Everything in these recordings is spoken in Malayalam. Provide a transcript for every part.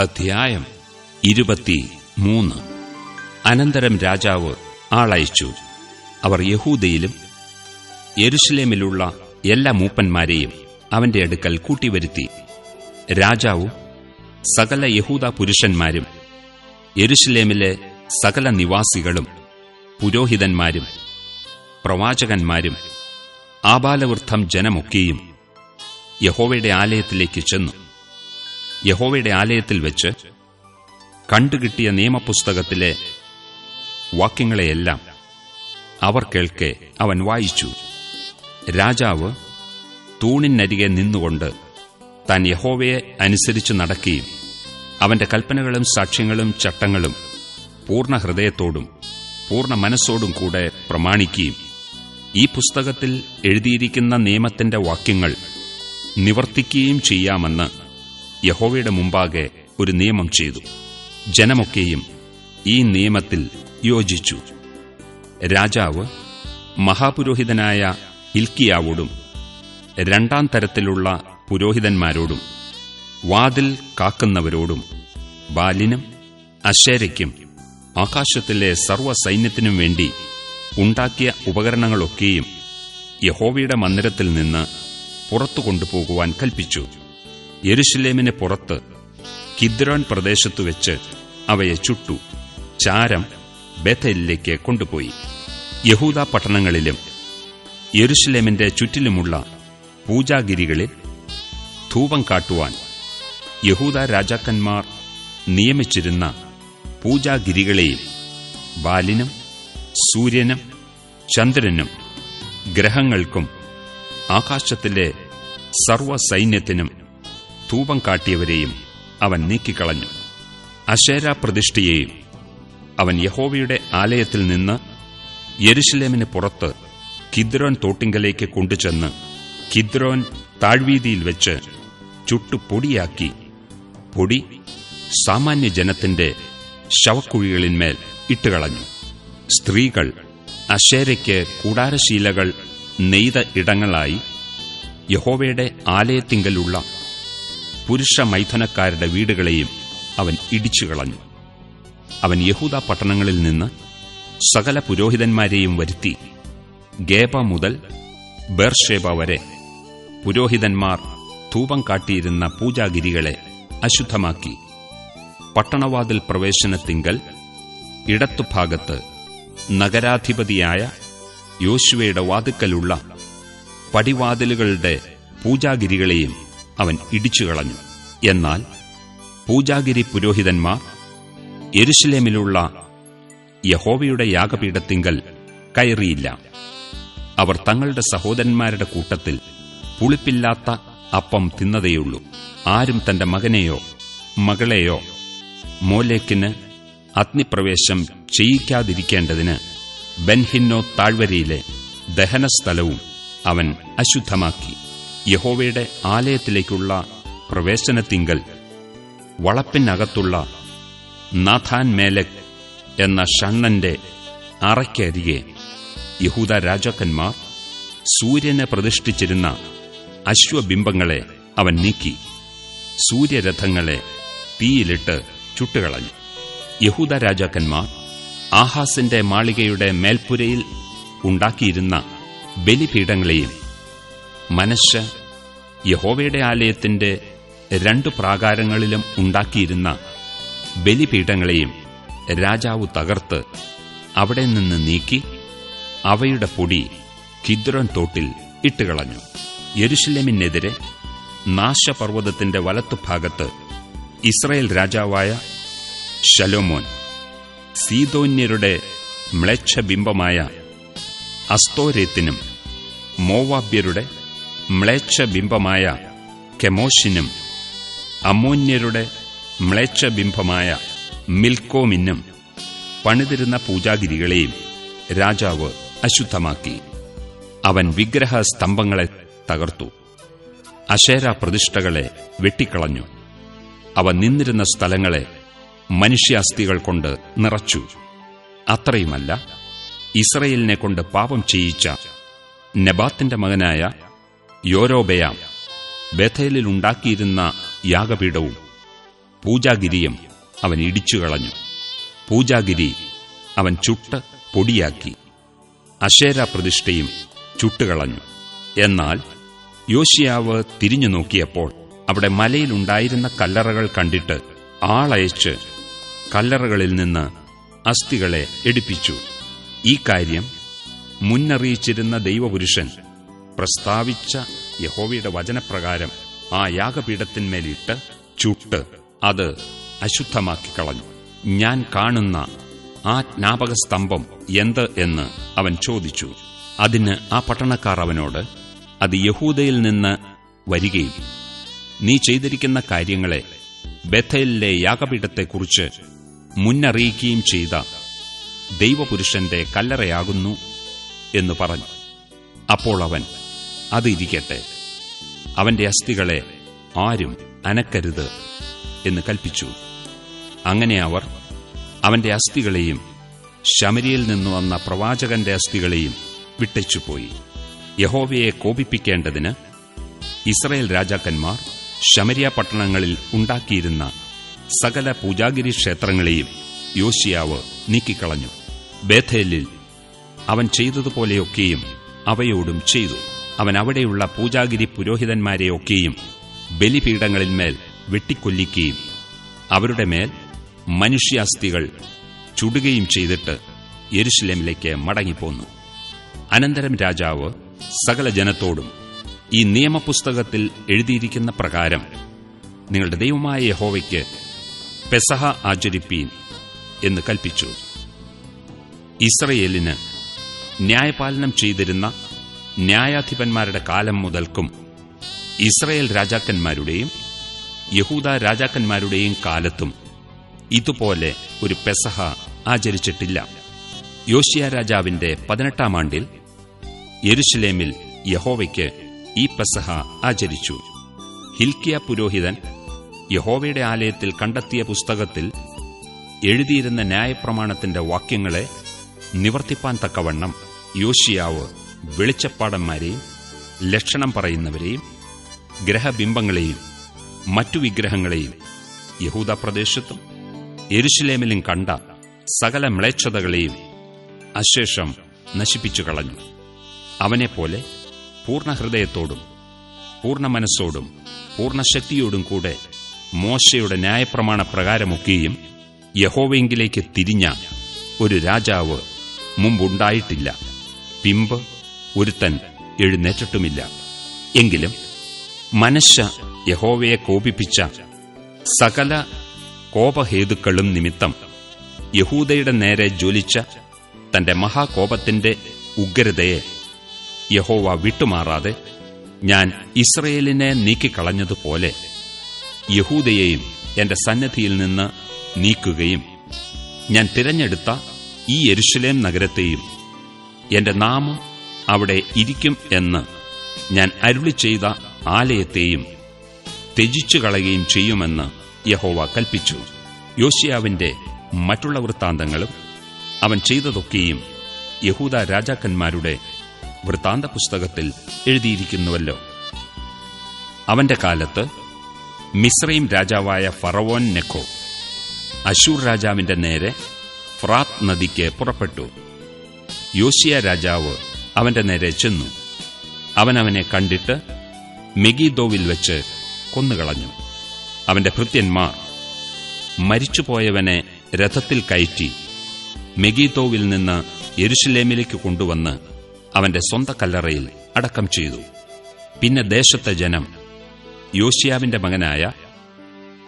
അധ്യായം ഇരുപത്തി മൂന്ന് അനന്തരം രാജാവ് ആളയച്ചു. അവർ യഹൂദയിലും യെരുഷലേമിലുള്ള എല്ലാ മൂപ്പന്മാരെയും അവന്റെ അടുക്കൽ കൂട്ടിവരുത്തി. രാജാവും സകല യഹൂദ പുരുഷന്മാരും യെരുഷലേമിലെ സകല നിവാസികളും പുരോഹിതന്മാരും പ്രവാചകന്മാരും ആബാലവൃദ്ധം ജനമൊക്കെയും യഹോവയുടെ ആലയത്തിലേക്ക് ചെന്നു. യഹോവയുടെ ആലയത്തിൽ വെച്ച് കണ്ടുകിട്ടിയ നിയമപുസ്തകത്തിലെ വാക്യങ്ങളെയെല്ലാം അവർ കേൾക്കെ അവൻ വായിച്ചു. രാജാവ് തൂണിനരികെ നിന്നുകൊണ്ട് താൻ യഹോവയെ അനുസരിച്ച് നടക്കുകയും അവന്റെ കൽപ്പനകളും സാക്ഷ്യങ്ങളും ചട്ടങ്ങളും പൂർണ ഹൃദയത്തോടും പൂർണ മനസ്സോടും കൂടെ പ്രമാണിക്കുകയും ഈ പുസ്തകത്തിൽ എഴുതിയിരിക്കുന്ന നിയമത്തിന്റെ വാക്യങ്ങൾ നിവർത്തിക്കുകയും ചെയ്യാമെന്ന് യഹോവയുടെ മുമ്പാകെ ഒരു നിയമം ചെയ്തു. ജനമൊക്കെയും ഈ നിയമത്തിൽ യോജിച്ചു. രാജാവ് മഹാപുരോഹിതനായ ഇൽക്കിയാവോടും രണ്ടാം തരത്തിലുള്ള പുരോഹിതന്മാരോടും വാതിൽ കാക്കുന്നവരോടും ബാലിനും അശേരയ്ക്കും ആകാശത്തിലെ സർവസൈന്യത്തിനും വേണ്ടി ഉണ്ടാക്കിയ ഉപകരണങ്ങളൊക്കെയും യഹോവയുടെ മന്ദിരത്തിൽ നിന്ന് പുറത്തു കൊണ്ടുപോകുവാൻ കൽപ്പിച്ചു. യെരുഷലേമിന് പുറത്ത് കിദ്രോൻ പ്രദേശത്തു വെച്ച് അവയെ ചുട്ടു. ചാരം ബേഥലിലേക്ക് കൊണ്ടുപോയി. യഹൂദ പട്ടണങ്ങളിലും യെരുഷലേമിന്റെ ചുറ്റിലുമുള്ള പൂജാഗിരികളിൽ ധൂപം കാട്ടുവാൻ യഹൂദ രാജാക്കന്മാർ നിയമിച്ചിരുന്ന പൂജാഗിരികളെയും ബാലിനും സൂര്യനും ചന്ദ്രനും ഗ്രഹങ്ങൾക്കും ആകാശത്തിലെ സർവസൈന്യത്തിനും ധൂപം കാട്ടിയവരെയും അവൻ നീക്കിക്കളഞ്ഞു. അശേര പ്രതിഷ്ഠയെയും അവൻ യഹോവയുടെ ആലയത്തിൽ നിന്ന് യെരുഷലേമിന് പുറത്ത് കിദ്രോൻ തോട്ടിങ്കലേക്ക് കൊണ്ടുചെന്ന് കിദ്രോൻ താഴ്വീതിയിൽ വെച്ച് ചുട്ടു പൊടിയാക്കി പൊടി സാമാന്യ ജനത്തിന്റെ ശവക്കുഴികളിന്മേൽ ഇട്ടുകളഞ്ഞു. സ്ത്രീകൾ അശേരയ്ക്ക് കൂടാരശീലകൾ നെയ്ത ഇടങ്ങളായി യഹോവയുടെ ആലയത്തിങ്കലുള്ള പുരുഷ മൈഥനക്കാരുടെ വീടുകളെയും അവൻ ഇടിച്ചു കളഞ്ഞു അവൻ യഹൂദ പട്ടണങ്ങളിൽ നിന്ന് സകല പുരോഹിതന്മാരെയും വരുത്തി ഗേബ മുതൽ ബേർഷേബ വരെ പുരോഹിതന്മാർ ധൂപം കാട്ടിയിരുന്ന പൂജാഗിരികളെ അശുദ്ധമാക്കി. പട്ടണവാതിൽ പ്രവേശനത്തിങ്കൽ ഇടത്തുഭാഗത്ത് നഗരാധിപതിയായ യോശുവയുടെ വാതുക്കലുള്ള പടിവാതിലുകളുടെ പൂജാഗിരികളെയും അവൻ ഇടിച്ചുകളഞ്ഞു. എന്നാൽ പൂജാഗിരി പുരോഹിതന്മാർ യെരുഷലേമിലുള്ള യഹോവയുടെ യാഗപീഠത്തിങ്കൽ കയറിയില്ല. അവർ തങ്ങളുടെ സഹോദരന്മാരുടെ കൂട്ടത്തിൽ പുളിപ്പില്ലാത്ത അപ്പം തിന്നതേയുള്ളൂ. ആരും തന്റെ മകനെയോ മകളെയോ മോലേക്കിന് അഗ്നിപ്രവേശം ചെയ്യിക്കാതിരിക്കേണ്ടതിന് ബെൻഹിന്നോ താഴ്വരയിലെ ദഹനസ്ഥലവും അവൻ അശുദ്ധമാക്കി. യഹോവയുടെ ആലയത്തിലേക്കുള്ള പ്രവേശനത്തിങ്കൽ വളപ്പിനകത്തുള്ള നാഥാൻ മേലക് എന്ന ഷണ്ണന്റെ അറയ്ക്കരികെ യഹൂദ രാജാക്കന്മാർ സൂര്യനെ പ്രതിഷ്ഠിച്ചിരുന്ന അശ്വബിംബങ്ങളെ അവൻ നീക്കി സൂര്യരഥങ്ങളെ തീയിലിട്ട് ചുട്ടുകളഞ്ഞു. യഹൂദ രാജാക്കന്മാർ ആഹാസിന്റെ മാളികയുടെ മേൽപ്പുരയിൽ ഉണ്ടാക്കിയിരുന്ന ബലിപീഠങ്ങളെയും മനശ്ശ യഹോവയുടെ ആലയത്തിന്റെ രണ്ടു പ്രാകാരങ്ങളിലും ഉണ്ടാക്കിയിരുന്ന ബലിപീഠങ്ങളെയും രാജാവ് തകർത്ത് അവിടെ നിന്ന് നീക്കി അവയുടെ പൊടി കിദ്രോൻ തോട്ടിൽ ഇട്ടുകളഞ്ഞു. യരുഷലമിനെതിരെ നാശപർവതത്തിന്റെ വലത്തുഭാഗത്ത് ഇസ്രയേൽ രാജാവായ ശലോമോൻ സീതോന്യരുടെ മ്ലേച്ഛബിംബമായ അസ്തോരേത്തിനും മോവാബ്യരുടെ മ്ലേച്ഛബിംബമായ കെമോഷിനും അമോന്യരുടെ മ്ലേച്ച ബിംബമായ മിൽക്കോമിനും പണിതിരുന്ന പൂജാഗിരികളെയും രാജാവ് അശുദ്ധമാക്കി. അവൻ വിഗ്രഹ സ്തംഭങ്ങളെ തകർത്തു. അശേര പ്രതിഷ്ഠകളെ വെട്ടിക്കളഞ്ഞു. അവൻ നിന്നിരുന്ന സ്ഥലങ്ങളെ മനുഷ്യാസ്ഥികൾ കൊണ്ട് നിറച്ചു. അത്രയുമല്ല ഇസ്രയേലിനെ കൊണ്ട് പാപം ചെയ്യിച്ച നെബാത്തിന്റെ മകനായ യോരോബയാം ബഥേലിൽ ഉണ്ടാക്കിയിരുന്ന യാഗപീഠവും പൂജാഗിരിയും അവൻ ഇടിച്ചുകളഞ്ഞു. പൂജാഗിരി അവൻ ചുട്ട് പൊടിയാക്കി അശേര പ്രതിഷ്ഠയും ചുട്ടുകളഞ്ഞു. എന്നാൽ യോശിയാവ് തിരിഞ്ഞു നോക്കിയപ്പോൾ അവിടെ മലയിലുണ്ടായിരുന്ന കല്ലറകൾ കണ്ടിട്ട് ആളയച്ച് കല്ലറകളിൽ നിന്ന് അസ്ഥികളെ എടുപ്പിച്ചു. ഈ കാര്യം മുന്നറിയിച്ചിരുന്ന ദൈവപുരുഷൻ പ്രസ്താവിച്ച യഹോവയുടെ വചനപ്രകാരം ആ യാഗപീഠത്തിന്മേലിട്ട് ചുട്ട് അത് അശുദ്ധമാക്കി കളഞ്ഞു ഞാൻ കാണുന്ന ആ ജ്ഞാപക സ്തംഭം എന്ത് എന്ന് അവൻ ചോദിച്ചു. അതിന് ആ പട്ടണക്കാർ അവനോട് അത് യഹൂദയിൽ നിന്ന് വരികയും നീ ചെയ്തിരിക്കുന്ന കാര്യങ്ങളെ ബഥലിലെ യാഗപീഠത്തെക്കുറിച്ച് മുന്നറിയിക്കുകയും ചെയ്ത ദൈവപുരുഷന്റെ കല്ലറയാകുന്നു എന്ന് പറഞ്ഞു. അപ്പോൾ അവൻ അത് ഇരിക്കട്ടെ അവന്റെ അസ്ഥികളെ ആരും അനക്കരുത് എന്ന് കൽപ്പിച്ചു. അങ്ങനെ അവർ അവന്റെ അസ്ഥികളെയും ശമരിയിൽ നിന്ന് വന്ന പ്രവാചകന്റെ അസ്ഥികളെയും വിട്ടച്ചുപോയി. യഹോവയെ കോപിപ്പിക്കേണ്ടതിന് ഇസ്രയേൽ രാജാക്കന്മാർ ശമരിയ പട്ടണങ്ങളിൽ ഉണ്ടാക്കിയിരുന്ന സകല പൂജാഗിരി ക്ഷേത്രങ്ങളെയും യോശിയാവ് നീക്കിക്കളഞ്ഞു. ബേഥേലിൽ അവൻ ചെയ്തതുപോലെയൊക്കെയും അവയോടും ചെയ്തു. അവൻ അവിടെയുള്ള പൂജാഗിരി പുരോഹിതന്മാരെയൊക്കെയും ബലിപീഠങ്ങളിന്മേൽ വെട്ടിക്കൊല്ലിക്കുകയും അവരുടെ മേൽ മനുഷ്യാസ്ഥികൾ ചുടുകയും ചെയ്തിട്ട് യെരുഷലേമിലേക്ക് മടങ്ങിപ്പോന്നു. അനന്തരം രാജാവ് സകല ജനത്തോടും ഈ നിയമപുസ്തകത്തിൽ എഴുതിയിരിക്കുന്ന പ്രകാരം നിങ്ങളുടെ ദൈവമായ യഹോവയ്ക്ക് പെസഹ ആചരിപ്പീൻ എന്ന് കൽപ്പിച്ചു. ഇസ്രയേലിന് ന്യായപാലനം ചെയ്തിരുന്ന ന്യായാധിപന്മാരുടെ കാലം മുതൽക്കും ഇസ്രയേൽ രാജാക്കന്മാരുടെയും യഹൂദ രാജാക്കന്മാരുടെയും കാലത്തും ഇതുപോലെ ഒരു പെസഹ ആചരിച്ചിട്ടില്ല. യോശിയ രാജാവിന്റെ പതിനെട്ടാം ആണ്ടിൽ യെരുഷലേമിൽ യഹോവയ്ക്ക് ഈ പെസഹ ആചരിച്ചു. ഹിൽക്കിയ പുരോഹിതൻ യഹോവയുടെ ആലയത്തിൽ കണ്ടെത്തിയ പുസ്തകത്തിൽ എഴുതിയിരുന്ന ന്യായപ്രമാണത്തിന്റെ വാക്യങ്ങളെ നിവർത്തിപ്പാൻ തക്കവണ്ണം യോശിയാവ് വെളിച്ചപ്പാടന്മാരെയും ലക്ഷണം പറയുന്നവരെയും ഗ്രഹബിംബങ്ങളെയും മറ്റു വിഗ്രഹങ്ങളെയും യഹൂദ പ്രദേശത്തും എരുശിലേമിലും കണ്ട സകല മ്ലേച്ഛതകളെയും അശേഷം നശിപ്പിച്ചു കളഞ്ഞു. അവനെപ്പോലെ പൂർണഹൃദയത്തോടും പൂർണ മനസ്സോടും പൂർണശക്തിയോടും കൂടെ മോശയുടെ ന്യായപ്രമാണ പ്രകാരമൊക്കെയും യഹോവെങ്കിലേക്ക് തിരിഞ്ഞ ഒരു രാജാവ് മുമ്പുണ്ടായിട്ടില്ല. പിമ്പ് ഒരുത്തൻ എഴുന്നേറ്റിട്ടുമില്ല. എങ്കിലും മനുഷ്യ യഹോവയെ കോപിപ്പിച്ച സകല കോപഹേതുക്കളും നിമിത്തം യഹൂദയുടെ നേരെ ജ്വലിച്ച തന്റെ മഹാകോപത്തിന്റെ ഉഗ്രതയെ യഹോവ വിട്ടുമാറാതെ ഞാൻ ഇസ്രയേലിനെ നീക്കിക്കളഞ്ഞതുപോലെ യഹൂദയെയും എന്റെ സന്നദ്ധിയിൽ നിന്ന് നീക്കുകയും ഞാൻ തിരഞ്ഞെടുത്ത ഈ യെരുഷലേം നഗരത്തെയും എന്റെ നാമം അവിടെ ഇരിക്കും എന്ന് ഞാൻ അരുളി ചെയ്ത ആലയത്തെയും ത്യജിച്ചു കളയുകയും ചെയ്യുമെന്ന് യഹോവ കൽപ്പിച്ചു. യോശിയാവിന്റെ മറ്റുള്ള വൃത്താന്തങ്ങളും അവൻ ചെയ്തതൊക്കെയും യഹൂദ രാജാക്കന്മാരുടെ വൃത്താന്ത പുസ്തകത്തിൽ എഴുതിയിരിക്കുന്നുവല്ലോ. അവന്റെ കാലത്ത് മിശ്രയും രാജാവായ ഫറവോൻ നെഖോ അശൂർ രാജാവിന്റെ നേരെ ഫ്രാത്ത് നദിക്ക് പുറപ്പെട്ടു. യോശിയ രാജാവ് അവന്റെ നേരെ ചെന്നു. അവൻ അവനെ കണ്ടിട്ട് മെഗിദോവിൽ വെച്ച് കൊന്നുകളഞ്ഞു. അവന്റെ ഭൃത്യന്മാർ മരിച്ചുപോയവനെ രഥത്തിൽ കയറ്റി മെഗിതോവിൽ നിന്ന് യെരുഷലേമിലേക്ക് കൊണ്ടുവന്ന് അവന്റെ സ്വന്ത കല്ലറയിൽ അടക്കം ചെയ്തു. പിന്നെ ദേശത്തെ ജനം യോശിയാവിന്റെ മകനായ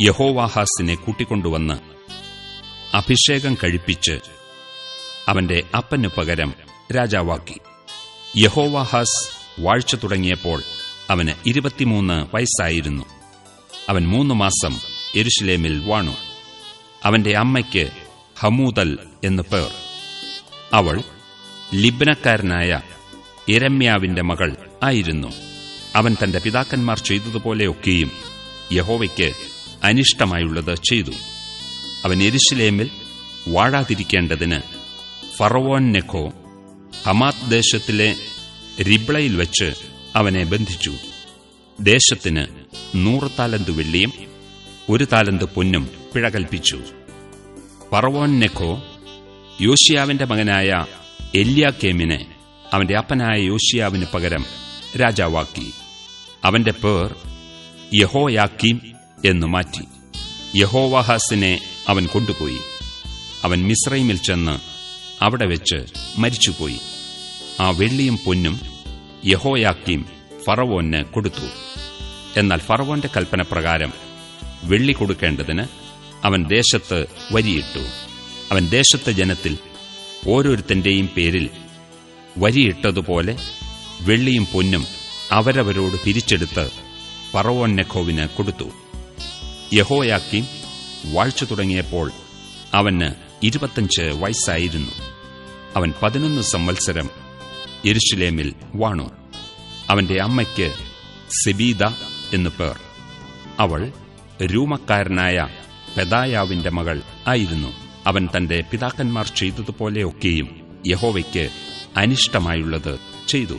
യഹോവാഹാസിനെ കൂട്ടിക്കൊണ്ടുവന്ന് അഭിഷേകം കഴിപ്പിച്ച് അവന്റെ അപ്പനു പകരം രാജാവാക്കി. യഹോവാഹാസ് വാഴ്ച തുടങ്ങിയപ്പോൾ അവന് ഇരുപത്തിമൂന്ന് വയസ്സായിരുന്നു. അവൻ മൂന്ന് മാസം എരുഷലേമിൽ വാണു. അവന്റെ അമ്മയ്ക്ക് ഹമൂതൽ എന്നു പേർ. അവൾ ലിബ്നക്കാരനായ എരമ്യാവിന്റെ മകൾ ആയിരുന്നു. അവൻ തന്റെ പിതാക്കന്മാർ ചെയ്തതുപോലെയൊക്കെയും യഹോവയ്ക്ക് അനിഷ്ടമായുള്ളത് ചെയ്തു. അവൻ എരിശിലേമിൽ വാഴാതിരിക്കേണ്ടതിന് ഫറവോൻ നെഖോ ഹമാത് ദേശത്തിലെ റിബ്ലയിൽ വെച്ച് അവനെ ബന്ധിച്ചു. ദേശത്തിന് നൂറ് താലന്ത് വെള്ളിയും ഒരു താലന്ത് പൊന്നും പിഴ കൽപ്പിച്ചു പറവോൻ നെഖോ യോഷിയാവിന്റെ മകനായ എല്യാക്കേമിനെ അവന്റെ അപ്പനായ യോഷിയാവിന് പകരം രാജാവാക്കി. അവന്റെ പേർ യഹോയാക്കീം എന്നു മാറ്റി. യഹോവാഹാസിനെ അവൻ കൊണ്ടുപോയി. അവൻ മിസ്രൈമിൽ ചെന്ന് അവിടെ വെച്ച് മരിച്ചുപോയി. ആ വെള്ളിയും പൊന്നും യഹോയാക്കീം ഫറവോന് കൊടുത്തു. എന്നാൽ ഫറവോന്റെ കൽപ്പനപ്രകാരം വെള്ളി കൊടുക്കേണ്ടതിന് അവൻ ദേശത്ത് വരിയിട്ടു. അവൻ ദേശത്തെ ജനത്തിൽ ഓരോരുത്തന്റെയും പേരിൽ വരിയിട്ടതുപോലെ വെള്ളിയും പൊന്നും അവരവരോട് പിരിച്ചെടുത്ത് പറവോൻ നെഖോവിന് കൊടുത്തു. യഹോയാക്കീം വാഴ്ച തുടങ്ങിയപ്പോൾ അവന് ഇരുപത്തഞ്ച് വയസ്സായിരുന്നു. അവൻ പതിനൊന്ന് സംവത്സരം യെരുഷലേമിൽ വാണു. അവന്റെ അമ്മയ്ക്ക് സെബീദ എന്നു പേർ. അവൾ രൂമക്കാരനായ പെദായാവിന്റെ മകൾ ആയിരുന്നു. അവൻ തന്റെ പിതാക്കന്മാർ ചെയ്തതുപോലെയൊക്കെയും യഹോവയ്ക്ക് അനിഷ്ടമായുള്ളത് ചെയ്തു.